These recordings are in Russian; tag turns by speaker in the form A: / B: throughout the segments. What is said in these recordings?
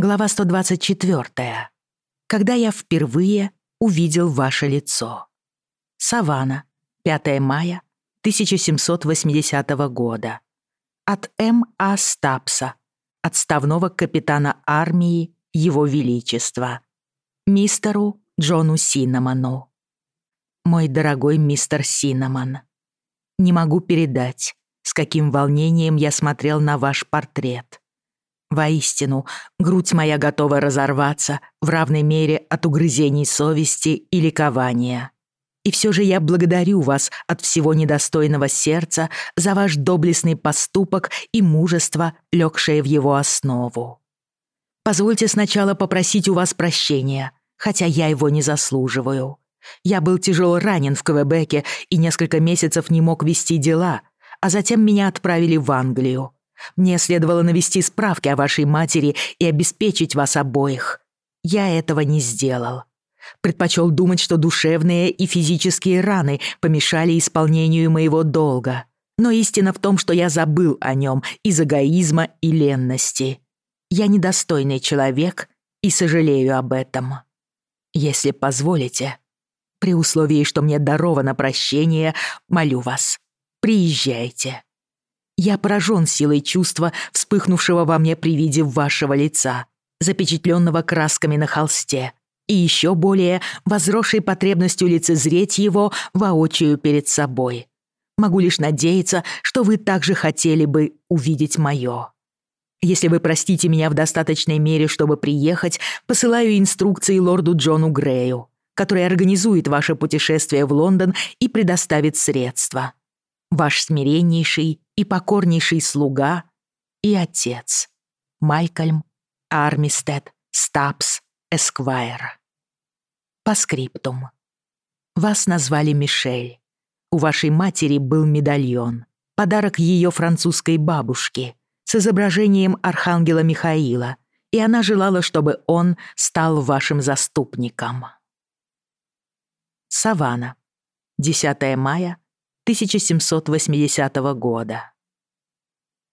A: Глава 124. Когда я впервые увидел ваше лицо. Савана, 5 мая 1780 года. От М. А. Стапса, отставного капитана армии Его Величества, мистеру Джону Синнамону. Мой дорогой мистер Синнамон, не могу передать, с каким волнением я смотрел на ваш портрет. Воистину, грудь моя готова разорваться в равной мере от угрызений совести и ликования. И все же я благодарю вас от всего недостойного сердца за ваш доблестный поступок и мужество, легшее в его основу. Позвольте сначала попросить у вас прощения, хотя я его не заслуживаю. Я был тяжело ранен в Квебеке и несколько месяцев не мог вести дела, а затем меня отправили в Англию. Мне следовало навести справки о вашей матери и обеспечить вас обоих. Я этого не сделал. Предпочел думать, что душевные и физические раны помешали исполнению моего долга. Но истина в том, что я забыл о нем из эгоизма и ленности. Я недостойный человек и сожалею об этом. Если позволите, при условии, что мне даровано прощение, молю вас, приезжайте. Я поражен силой чувства, вспыхнувшего во мне при виде вашего лица, запечатленного красками на холсте, и еще более возросшей потребностью лицезреть его воочию перед собой. Могу лишь надеяться, что вы также хотели бы увидеть мое. Если вы простите меня в достаточной мере, чтобы приехать, посылаю инструкции лорду Джону Грею, который организует ваше путешествие в Лондон и предоставит средства. Ваш смиреннейший и покорнейший слуга, и отец. Майкольм Армистед Стапс Эсквайр. По скриптум. Вас назвали Мишель. У вашей матери был медальон. Подарок ее французской бабушке с изображением архангела Михаила, и она желала, чтобы он стал вашим заступником. Савана. 10 мая 1780 года.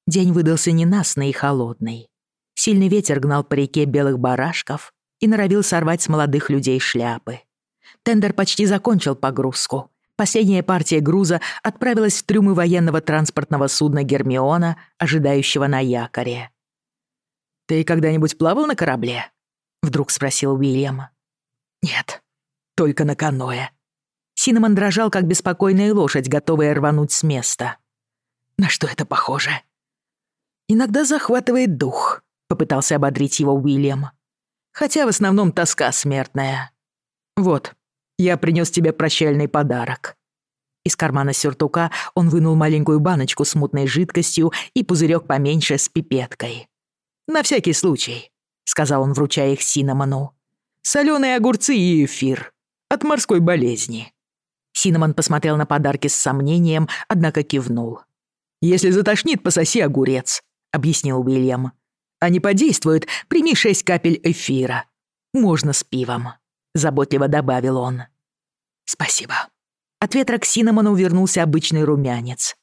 A: День выдался ненастный и холодный. Сильный ветер гнал по реке белых барашков и норовил сорвать с молодых людей шляпы. Тендер почти закончил погрузку. Последняя партия груза отправилась в трюмы военного транспортного судна «Гермиона», ожидающего на якоре. «Ты когда-нибудь плавал на корабле?» — вдруг спросил Уильям. «Нет, только на каное», Синемон дрожал, как беспокойная лошадь, готовая рвануть с места. «На что это похоже?» «Иногда захватывает дух», — попытался ободрить его Уильям. «Хотя в основном тоска смертная. Вот, я принёс тебе прощальный подарок». Из кармана сюртука он вынул маленькую баночку с мутной жидкостью и пузырёк поменьше с пипеткой. «На всякий случай», — сказал он, вручая их Синнамону. «Солёные огурцы и эфир. От морской болезни». Синнамон посмотрел на подарки с сомнением, однако кивнул. «Если затошнит, пососи огурец», — объяснил Уильям. «А не подействует, прими шесть капель эфира. Можно с пивом», — заботливо добавил он. «Спасибо». От ветра к Синнамону вернулся обычный румянец.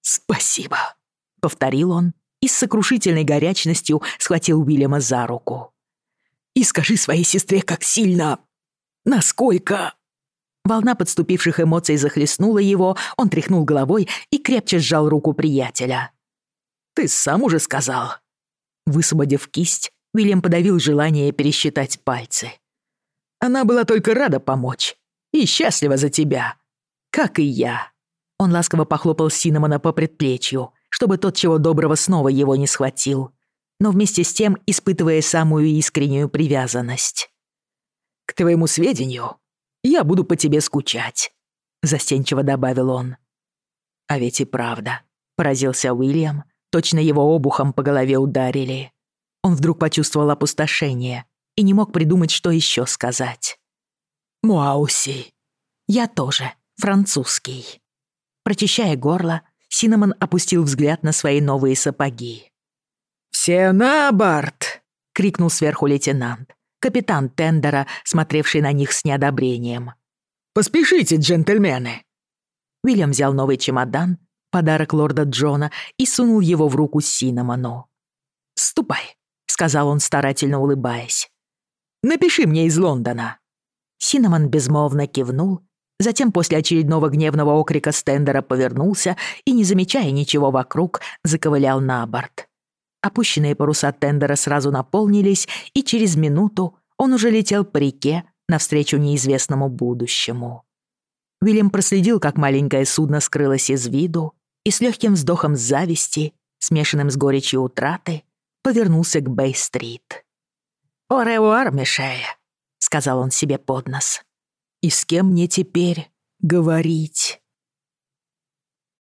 A: «Спасибо», — повторил он и с сокрушительной горячностью схватил Уильяма за руку. «И скажи своей сестре, как сильно... насколько...» Волна подступивших эмоций захлестнула его, он тряхнул головой и крепче сжал руку приятеля. Ты сам уже сказал». Высвободив кисть, Уильям подавил желание пересчитать пальцы. «Она была только рада помочь. И счастлива за тебя. Как и я». Он ласково похлопал Синнамона по предплечью, чтобы тот чего доброго снова его не схватил, но вместе с тем испытывая самую искреннюю привязанность. «К твоему сведению, я буду по тебе скучать», — застенчиво добавил он. «А ведь и правда», — поразился Уильям, Точно его обухом по голове ударили. Он вдруг почувствовал опустошение и не мог придумать, что еще сказать. «Муауси». «Я тоже. Французский». Прочищая горло, Синнамон опустил взгляд на свои новые сапоги. «Все на борт!» — крикнул сверху лейтенант, капитан тендера, смотревший на них с неодобрением. «Поспешите, джентльмены!» Уильям взял новый чемодан, подарок лорда Джона, и сунул его в руку Синнамону. «Ступай», — сказал он, старательно улыбаясь. «Напиши мне из Лондона». Синнамон безмолвно кивнул, затем после очередного гневного окрика Стендера повернулся и, не замечая ничего вокруг, заковылял на борт опущенные а паруса тендера сразу наполнились, и через минуту он уже летел по реке навстречу неизвестному будущему. Уильям проследил, как маленькое судно скрылось из виду, и с легким вздохом зависти, смешанным с горечью утраты, повернулся к Бэй-стрит. «О ревуар, Мишея!» — сказал он себе под нос. «И с кем мне теперь говорить?»